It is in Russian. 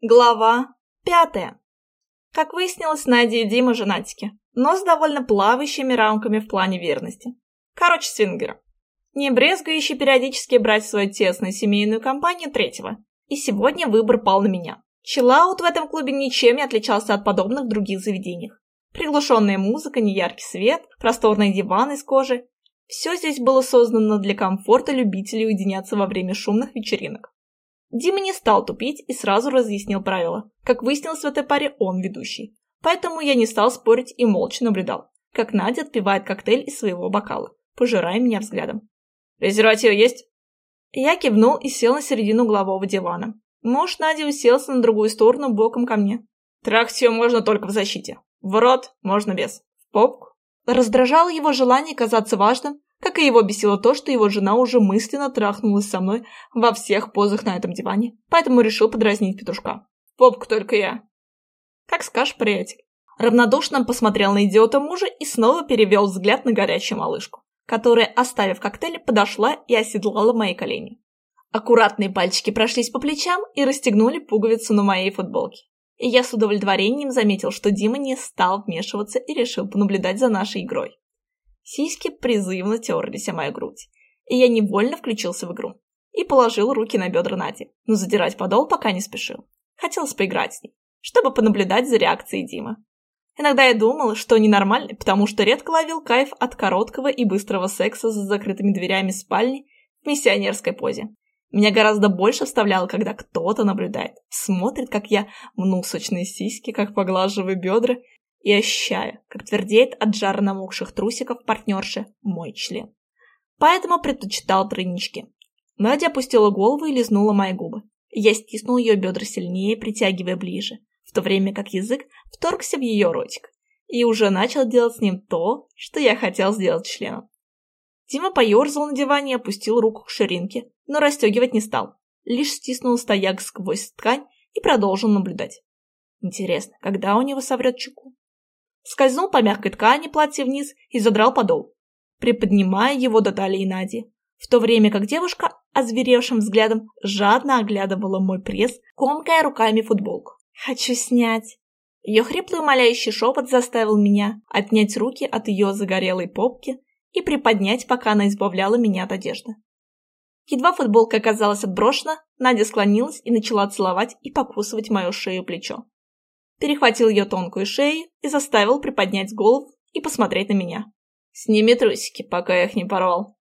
Глава пятая. Как выяснилось, Надя и Дима женатики, но с довольно плавающими рамками в плане верности. Короче, свингеры. Не брезгающий периодически брать свою тесную семейную компанию третьего. И сегодня выбор пал на меня. Чиллаут в этом клубе ничем не отличался от подобных в других заведениях. Приглушенная музыка, неяркий свет, просторный диван из кожи. Все здесь было создано для комфорта любителей уединяться во время шумных вечеринок. Дима не стал тупить и сразу разъяснил правила. Как выяснилось в этой паре, он ведущий. Поэтому я не стал спорить и молча наблюдал, как Надя отпивает коктейль из своего бокала, пожирая меня взглядом. «Презерватив есть?» Я кивнул и сел на середину углового дивана. Муж Нади уселся на другую сторону боком ко мне. Трахать ее можно только в защите. В рот можно без. В попку. Раздражало его желание казаться важным, как и его бесило то, что его жена уже мысленно трахнулась со мной во всех позах на этом диване, поэтому решил подразнить петушка. Попку только я. Как скажешь, приятель. Равнодушно посмотрел на идиота мужа и снова перевел взгляд на горячую малышку, которая, оставив коктейль, подошла и оседлала мои колени. Аккуратные пальчики прошлись по плечам и расстегнули пуговицу на моей футболке. И я с удовлетворением заметил, что Дима не стал вмешиваться и решил понаблюдать за нашей игрой. Сиськи призывно терлись о мою грудь, и я невольно включился в игру. И положил руки на бедра Нади, но задирать подол пока не спешил. Хотелось поиграть с ней, чтобы понаблюдать за реакцией Димы. Иногда я думал, что ненормальный, потому что редко ловил кайф от короткого и быстрого секса за закрытыми дверями спальни в миссионерской позе. Меня гораздо больше вставляло, когда кто-то наблюдает, смотрит, как я мну сочные сиськи, как поглаживаю бедра и ощущаю, твердеет от жара намокших трусиков партнерши мой член. Поэтому предпочитал тройнички. Надя опустила голову и лизнула мои губы. Я стиснул ее бедра сильнее, притягивая ближе, в то время как язык вторгся в ее ротик и уже начал делать с ним то, что я хотел сделать членом. Дима поерзал на диване и опустил руку к ширинке, но расстегивать не стал. Лишь стиснул стояк сквозь ткань и продолжил наблюдать. Интересно, когда у него соврет чеку? Скользнул по мягкой ткани платья вниз и задрал подол, приподнимая его до талии Нади, в то время как девушка, озверевшим взглядом, жадно оглядывала мой пресс, комкая руками футболку. «Хочу снять!» Ее хриплый умоляющий шепот заставил меня отнять руки от ее загорелой попки и приподнять, пока она избавляла меня от одежды. Едва футболка оказалась отброшена, Надя склонилась и начала целовать и покусывать мою шею плечо перехватил ее тонкую шею и заставил приподнять голову и посмотреть на меня. «Сними трусики, пока я их не порвал».